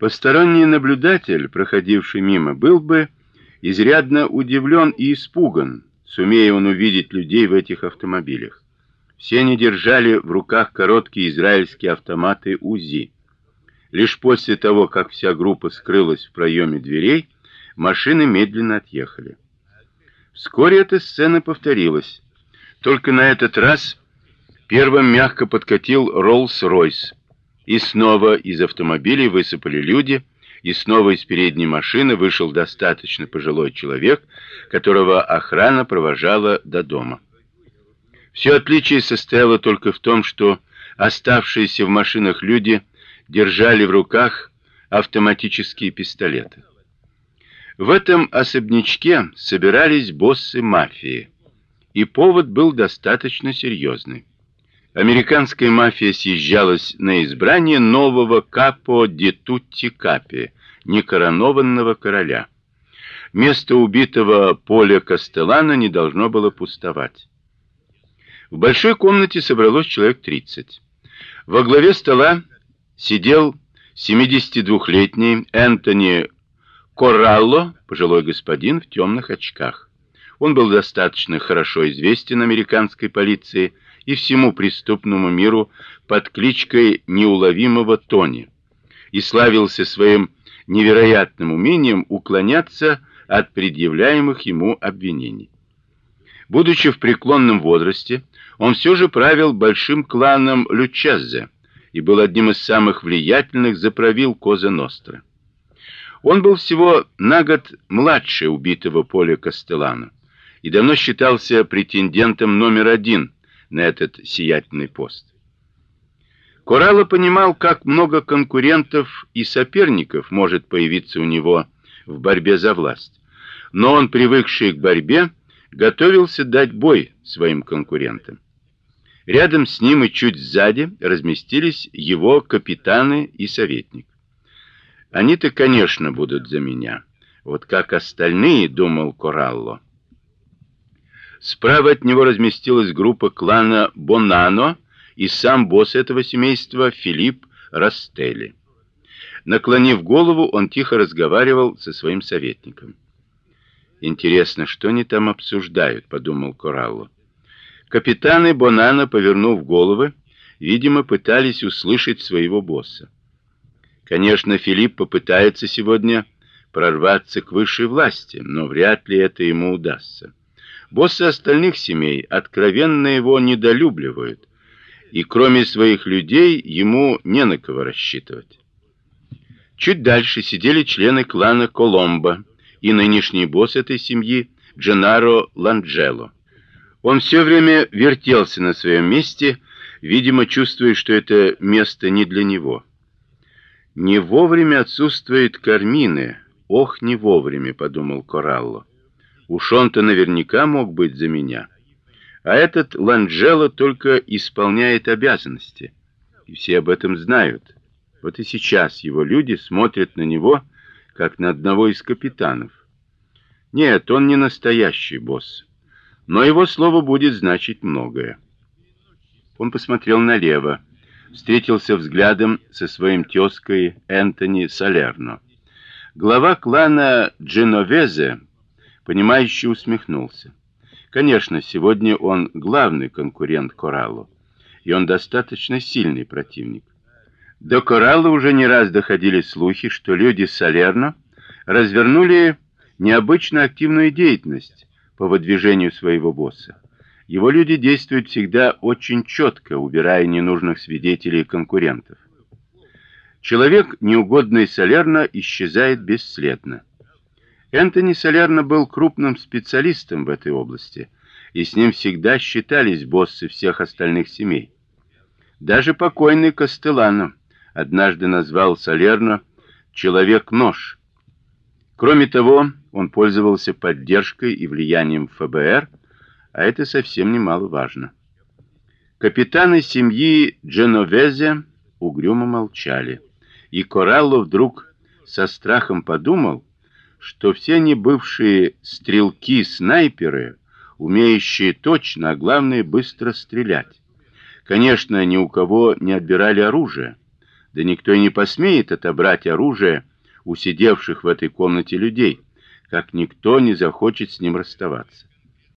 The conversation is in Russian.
Посторонний наблюдатель, проходивший мимо, был бы изрядно удивлен и испуган, сумея он увидеть людей в этих автомобилях. Все они держали в руках короткие израильские автоматы УЗИ. Лишь после того, как вся группа скрылась в проеме дверей, машины медленно отъехали. Вскоре эта сцена повторилась. Только на этот раз первым мягко подкатил Роллс-Ройс. И снова из автомобилей высыпали люди, и снова из передней машины вышел достаточно пожилой человек, которого охрана провожала до дома. Все отличие состояло только в том, что оставшиеся в машинах люди держали в руках автоматические пистолеты. В этом особнячке собирались боссы мафии, и повод был достаточно серьезный. Американская мафия съезжалась на избрание нового капо ди тутти капи, некоронованного короля. Место убитого Поля Кастеллана не должно было пустовать. В большой комнате собралось человек 30. Во главе стола сидел 72-летний Энтони Корралло, пожилой господин в темных очках. Он был достаточно хорошо известен американской полиции и всему преступному миру под кличкой неуловимого Тони и славился своим невероятным умением уклоняться от предъявляемых ему обвинений. Будучи в преклонном возрасте, он все же правил большим кланом Лючеззе и был одним из самых влиятельных заправил Коза Ностра. Он был всего на год младше убитого Поля Кастеллано и давно считался претендентом номер один на этот сиятельный пост. Коралло понимал, как много конкурентов и соперников может появиться у него в борьбе за власть. Но он, привыкший к борьбе, готовился дать бой своим конкурентам. Рядом с ним и чуть сзади разместились его капитаны и советник. Они-то, конечно, будут за меня. Вот как остальные, думал Коралло. Справа от него разместилась группа клана Бонано и сам босс этого семейства Филипп Растелли. Наклонив голову, он тихо разговаривал со своим советником. Интересно, что они там обсуждают, подумал Коралло. Капитаны Бонано, повернув головы, видимо, пытались услышать своего босса. Конечно, Филипп попытается сегодня прорваться к высшей власти, но вряд ли это ему удастся. Боссы остальных семей откровенно его недолюбливают, и кроме своих людей ему не на кого рассчитывать. Чуть дальше сидели члены клана Коломбо и нынешний босс этой семьи Дженаро Ланджело. Он все время вертелся на своем месте, видимо, чувствуя, что это место не для него. Не вовремя отсутствует Кармины. Ох, не вовремя, подумал Коралло. Уж он-то наверняка мог быть за меня. А этот Ланджело только исполняет обязанности, и все об этом знают. Вот и сейчас его люди смотрят на него как на одного из капитанов. Нет, он не настоящий босс, но его слово будет значить многое. Он посмотрел налево встретился взглядом со своим тёзкой Энтони Салерно. Глава клана Дженовезе, понимающе усмехнулся. Конечно, сегодня он главный конкурент Коралло, и он достаточно сильный противник. До Коралло уже не раз доходили слухи, что люди Салерно развернули необычно активную деятельность по выдвижению своего босса. Его люди действуют всегда очень четко, убирая ненужных свидетелей и конкурентов. Человек, неугодный Солерно, исчезает бесследно. Энтони Солерно был крупным специалистом в этой области, и с ним всегда считались боссы всех остальных семей. Даже покойный Кастеллано однажды назвал Солерно «человек-нож». Кроме того, он пользовался поддержкой и влиянием ФБР, а это совсем немаловажно. Капитаны семьи Дженовезе угрюмо молчали, и Коралло вдруг со страхом подумал, что все они бывшие стрелки-снайперы, умеющие точно, а главное быстро стрелять. Конечно, ни у кого не отбирали оружие, Да никто и не посмеет отобрать оружие у сидевших в этой комнате людей, как никто не захочет с ним расставаться.